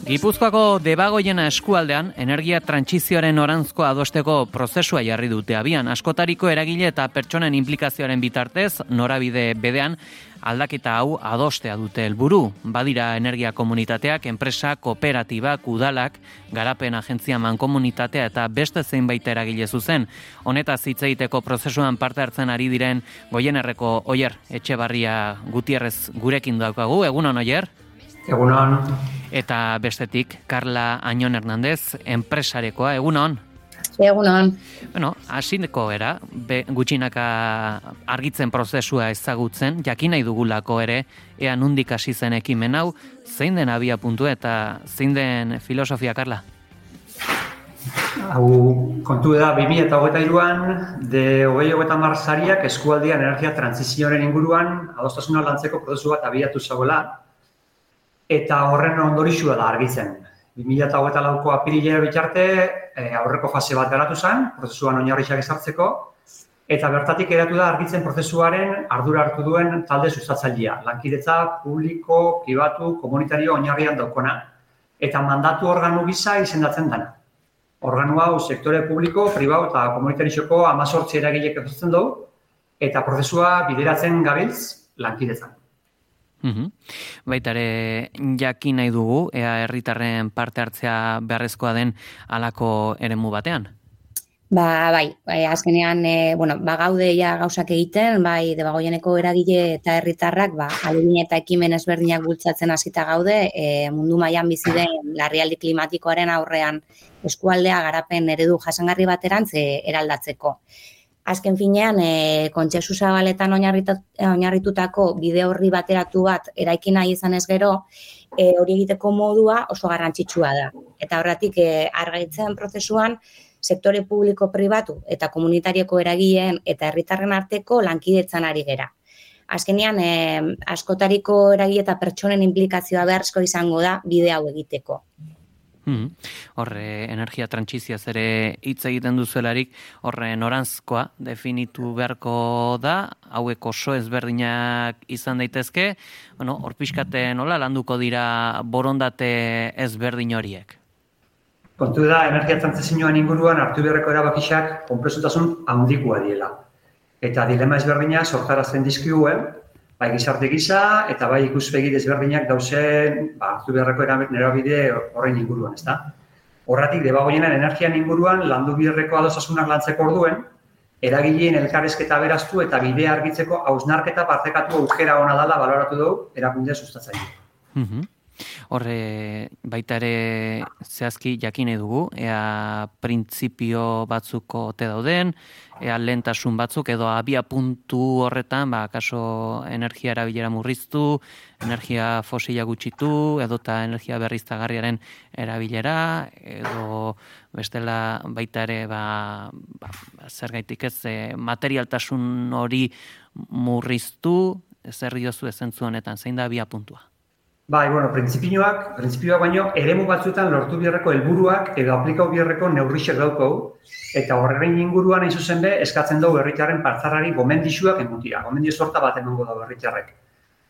Gipuzkoako debagoiena eskualdean, energia trantsizioaren orantzko adosteko prozesua jarri dute abian. Askotariko eragile eta pertsonen implikazioaren bitartez, norabide bedean, aldaketa hau adostea dute helburu. Badira energia komunitateak, enpresa, kooperatibak, udalak, garapen agentzia mankomunitatea eta beste zein baita eragile zuzen. Honetaz hitz egiteko prozesuan parte hartzen ari diren goienerreko oier, etxe barria gutierrez gurekin daukagu. Egunon oier? Egunon. Eta bestetik, Carla Añon Hernandez, enpresarekoa, egunon? Egunon. Bueno, hasineko era, be, gutxinaka argitzen prozesua ezagutzen, jakin nahi dugulako ere, ea nundik hasi zen ekimen hau, zein den abia puntu eta zein den filosofia, Carla? Hau, kontu da, 2008an, de hogei hogeta marzariak eskualdian energia transizioaren inguruan, adostasuna lantzeko prozesu bat abiatu zagoela, eta horren ondorixua da argitzen. 2008ko apirilera bitarte e, aurreko fase bat garatu zen, prozesuan oinarrixak ezartzeko, eta bertatik eratu da argitzen prozesuaren ardura hartu duen talde sustatzailea, lankidetza publiko, pribatu, komunitario oinarrian daukona, eta mandatu organu gisa izendatzen dana. Organu hau sektore publiko, pribau eta komunitarioko amazortzi eragilek ezotzen dugu, eta prozesua bideratzen gabiltz lankidetzan. Mm Baitare jakin nahi dugu, ea herritarren parte hartzea beharrezkoa den halako eremu batean? Ba, bai, bai azkenean, e, bueno, ba, gaude ja gauzak egiten, bai, debagoieneko eragile eta herritarrak, ba, alegin eta ekimen ezberdinak bultzatzen hasita gaude, e, mundu mailan bizi den larrialdi klimatikoaren aurrean eskualdea garapen eredu jasangarri baterantz e, eraldatzeko azken finean, e, kontxesu zabaletan oinarritutako bide horri bateratu bat eraiki nahi izan ez gero, e, hori egiteko modua oso garrantzitsua da. Eta horretik, e, argaitzen prozesuan, sektore publiko pribatu eta komunitarioko eragileen eta herritarren arteko lankidetzan ari gera. Azkenean, e, askotariko eragi eta pertsonen implikazioa beharrezko izango da bide hau egiteko. Hmm. Horre, energia trantsiziaz ere hitz egiten duzuelarik, horre norantzkoa definitu beharko da, hauek oso ezberdinak izan daitezke, bueno, hor pixkate nola landuko dira borondate ezberdin horiek? Kontu da, energia trantzizioan inguruan hartu beharreko erabakixak konpresutasun handikoa diela. Eta dilema ezberdina sortarazten dizkiguen, bai gizarte gisa eta bai ikuspegi desberdinak dauzen, ba, hartu beharreko erabide horrein inguruan, ezta? Horratik, debagoienan energian inguruan, landu biherreko adosasunak lantzeko orduen, eragileen elkarrezketa beraztu eta bidea argitzeko hausnarketa partekatu aukera ona dela baloratu dugu erakundea sustatzaile. Mm Horre, baita ere zehazki jakine dugu, ea printzipio batzuko ote dauden, ea lentasun batzuk, edo abia puntu horretan, ba, kaso energia erabilera murriztu, energia fosila gutxitu, edo eta energia berriztagarriaren erabilera, edo bestela baita ere, ba, ba, zer gaitik ez, e, materialtasun hori murriztu, zer diozu ezentzu honetan, zein da abia puntua? Bai, bueno, printzipioak, printzipioak baino, eremu batzuetan lortu biherreko helburuak edo aplikau biherreko neurrixek daukau, eta horrein inguruan hain zuzen be, eskatzen dugu herritarren partzarrari gomendixuak emutia, gomendio sorta bat emango da herritarrek.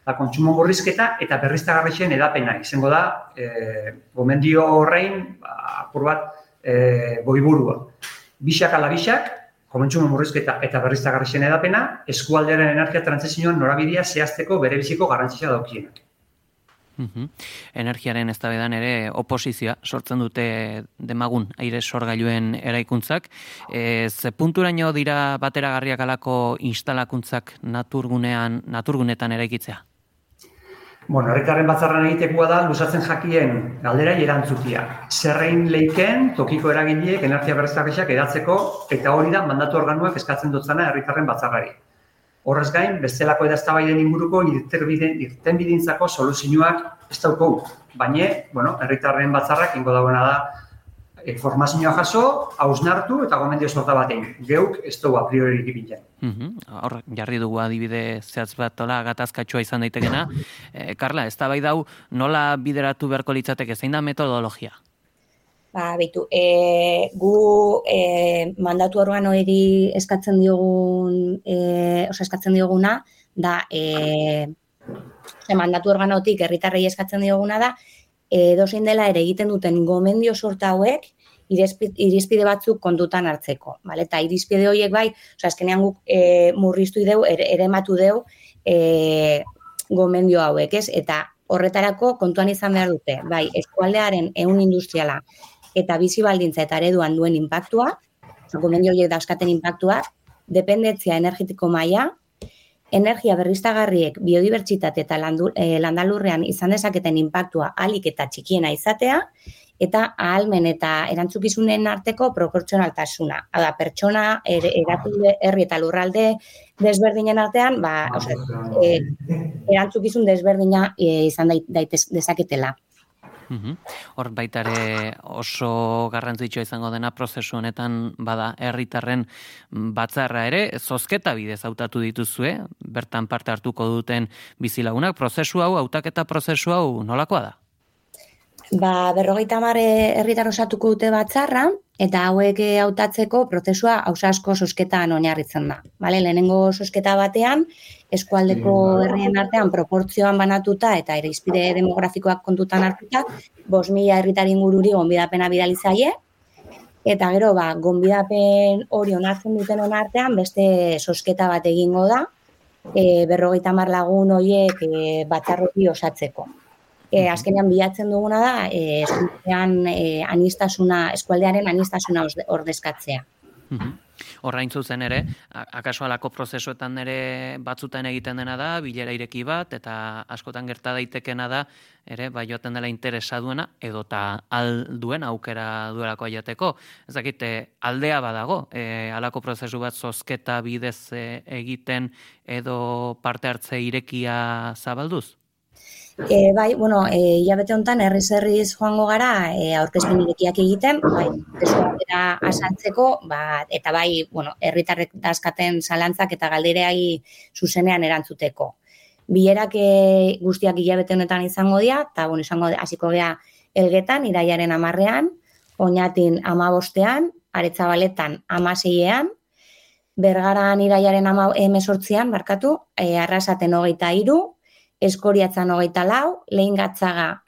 Da, kontsumo murrizketa eta berriztagarrixen edapena, izango da, e, gomendio horrein, ba, apur bat, e, boiburua. Bixak ala bixak, komentsumo murrizketa eta berriztagarrixen edapena, eskualdearen energia trantzizioan norabidea zehazteko bere biziko garrantzia daukienak. Energiaren ez ere oposizioa sortzen dute demagun aire sorgailuen eraikuntzak. E, ze punturaino dira bateragarriak alako instalakuntzak naturgunean, naturgunetan eraikitzea? Bueno, herritarren batzarran egitekoa da, lusatzen jakien galdera erantzutia. Zerrein leiken, tokiko eragileek, energia berreztarrixak edatzeko, eta hori da mandatu organuak eskatzen dutzana herritarren batzarrari. Horrez gain, bestelako edaztabaiden inguruko irten bidintzako soluzioak ez dauko. Baina, bueno, herritarren batzarrak ingo dagoena da informazioa jaso, hausnartu eta gomendio sorta batein. Geuk ez dugu a priori egiten. Mm Hor, jarri dugu adibide zehatz bat ola gatazkatxoa izan daitekena. E, Karla, ez da bai dau nola bideratu beharko litzateke, zein da metodologia? Ba, behitu, e, gu e, mandatu horrean hori eskatzen diogun, e, oza, eskatzen dioguna, da, e, e, mandatu organotik herritarrei eskatzen dioguna da, edozein dela ere egiten duten gomendio sorta hauek, irizpide batzuk kontutan hartzeko. Vale? Eta irizpide horiek bai, oza, azkenean guk e, murriztu ideu, ere, ere matu deu, e, gomendio hauek, ez? Eta horretarako kontuan izan behar dute, bai, eskualdearen ehun industriala eta bizi baldintza eta ereduan duen inpaktua, gomendio horiek dauzkaten inpaktua, dependentzia energetiko maila, energia berriztagarriek biodibertsitate eta eh, landalurrean izan dezaketen inpaktua alik eta txikiena izatea, eta ahalmen eta erantzukizunen arteko proportzionaltasuna. Hau da, pertsona, er, erakunde, herri eta lurralde desberdinen artean, ba, ose, e, erantzukizun desberdina e, izan daitez dezaketela. Hor baitare oso garrantzitsua izango dena prozesu honetan bada herritarren batzarra ere. Zozketa bidez hautatu dituzue bertan parte hartuko duten bizilagunak. Prozesu hau hautaketa prozesu hau nolakoa da Ba, berrogeita mare herritar osatuko dute batzarra, eta hauek eh, hautatzeko prozesua hausasko sosketan oinarritzen da. Bale, lehenengo sosketa batean, eskualdeko herrien artean proportzioan banatuta eta irizpide demografikoak kontutan hartuta, bos mila herritarin gururi gonbidapena bidalizaie, eta gero, ba, gonbidapen hori onartzen duten onartean, beste sosketa bat egingo da, e, berrogeita mar lagun horiek e, batzarroti osatzeko e, azkenean bilatzen duguna da e, eskualdean e, anistasuna, eskualdearen anistasuna ordezkatzea. Horrain zuzen ere, akaso alako prozesuetan ere batzutan egiten dena da, bilera ireki bat, eta askotan gerta daitekena da, ere, bai joaten dela interesa duena, edo ta alduen aukera duelako aiateko. Ez dakite, aldea badago, e, alako prozesu bat zozketa bidez e, egiten, edo parte hartze irekia zabalduz? E, bai, bueno, e, hilabete honetan herriz herriz joango gara e, aurkezpen irekiak egiten, bai, esuatera asantzeko, ba, eta bai, bueno, herritarrek dazkaten zalantzak eta galdereai zuzenean erantzuteko. Bilerak e, guztiak hilabete honetan izango dira, eta bueno, izango hasiko gea elgetan, iraiaren amarrean, oinatin amabostean, aretzabaletan amaseiean, bergaran iraiaren ama emesortzian, barkatu, e, arrasaten hogeita iru, eskoriatzan hogeita lau, lehen gatzaga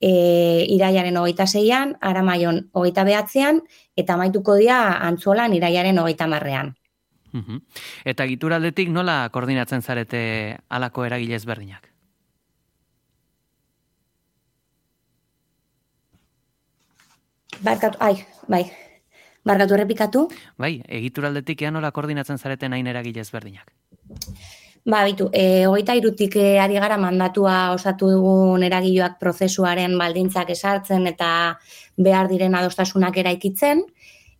e, iraiaren hogeita zeian, aramaion hogeita behatzean, eta maituko dira antzuolan iraiaren hogeita marrean. Eta gituraldetik nola koordinatzen zarete alako eragilez berdinak? Barkatu, ai, bai, barkatu errepikatu? Bai, egituraldetik ea nola koordinatzen zarete nahi eragilez berdinak? Ba, bitu, e, hogeita irutik e, ari gara mandatua osatu dugun eragiloak prozesuaren baldintzak esartzen eta behar diren adostasunak eraikitzen.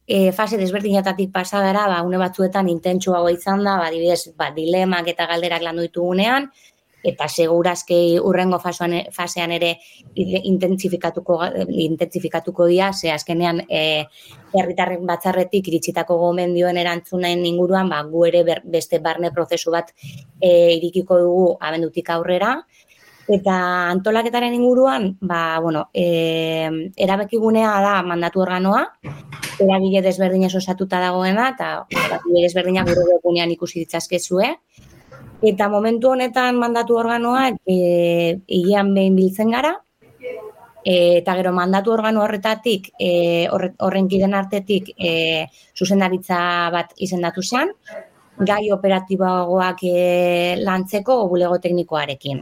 E, fase desberdinetatik pasadara, ba, une batzuetan intentsua izan da, ba, dibidez, ba, dilemak eta galderak landu ditugunean, eta segurazke urrengo fasean, fasean ere intentsifikatuko intentsifikatuko dira ze azkenean eh herritarren batzarretik iritsitako gomendioen erantzunen inguruan ba gu ere beste barne prozesu bat e, irikiko dugu abendutik aurrera. Eta antolaketaren inguruan ba bueno eh erabekigunea da mandatu organoa. Eragile desberdinez osatuta dagoena eta eragile desberdinak gure webgunean ikusi ditzazkezue Eta momentu honetan mandatu organoa, e, igian behin biltzen gara, e, eta gero mandatu organo horretatik, e, horren kiden artetik, e, zuzendaritza bat izendatu zen, gai operatiboagoak e, lantzeko bulego teknikoarekin.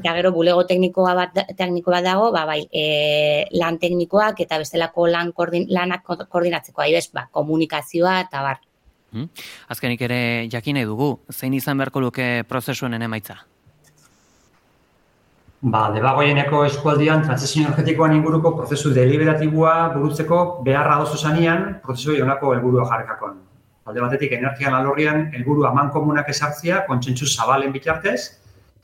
Eta gero bulego teknikoa bat, tekniko bat dago, ba, bai, e, lan teknikoak eta bestelako lan koordin, lanak koordinatzeko, ahi ba, komunikazioa eta bar. Hmm? Azkenik ere jakine dugu, zein izan beharko luke prozesuen emaitza? Ba, debagoieneko eskualdian transizio energetikoan inguruko prozesu deliberatiboa burutzeko beharra dozu zanean prozesu jonako helburua jarrikakon. Alde batetik energian alorrian helburu aman komunak esartzia, kontsentsu zabalen bitartez,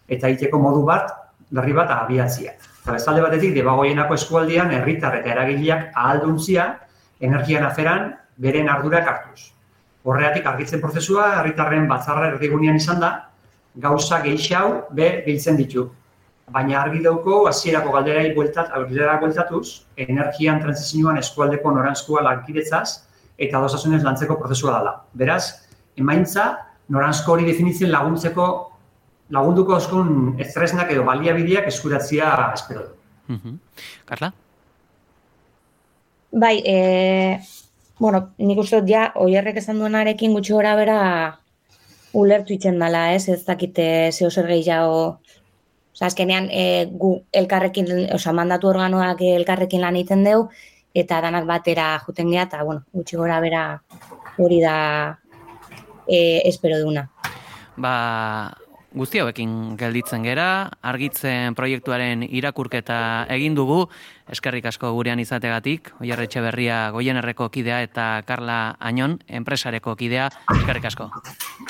eta iteko modu bat, berri bat abiatzia. Eta alde batetik, debagoienako eskualdian herritar eta eragileak ahalduntzia energian aferan beren ardurak hartuz. Horreatik argitzen prozesua, herritarren batzarra erdigunean izan da, gauza gehi hau be biltzen ditu. Baina argi dauko, hasierako galderai bueltat, galdera bueltatuz, energian transizioan eskualdeko norantzkoa lankidetzaz eta dosasunez lantzeko prozesua dela. Beraz, emaintza, norantzko hori definitzen laguntzeko, lagunduko oskun estresnak edo baliabideak eskuratzia espero du. Mhm. Karla? Bai, e, bueno, nik uste dut ja, oierrek esan duenarekin gutxi gora bera ulertu itzen dela, ez? Ez dakite zeo zer gehiago Osa, azkenean, e, gu elkarrekin, osa, mandatu organoak elkarrekin lan egiten deu, eta danak batera juten geha, eta, bueno, gutxi gora bera hori da e, espero duna. Ba, guzti hauekin gelditzen gera, argitzen proiektuaren irakurketa egin dugu, eskerrik asko gurean izategatik, Oiarretxe berria goienerreko kidea eta Karla Añon, enpresareko kidea, eskerrik asko.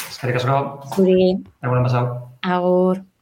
Eskerrik asko. Zuri, Egunen pasau. agur.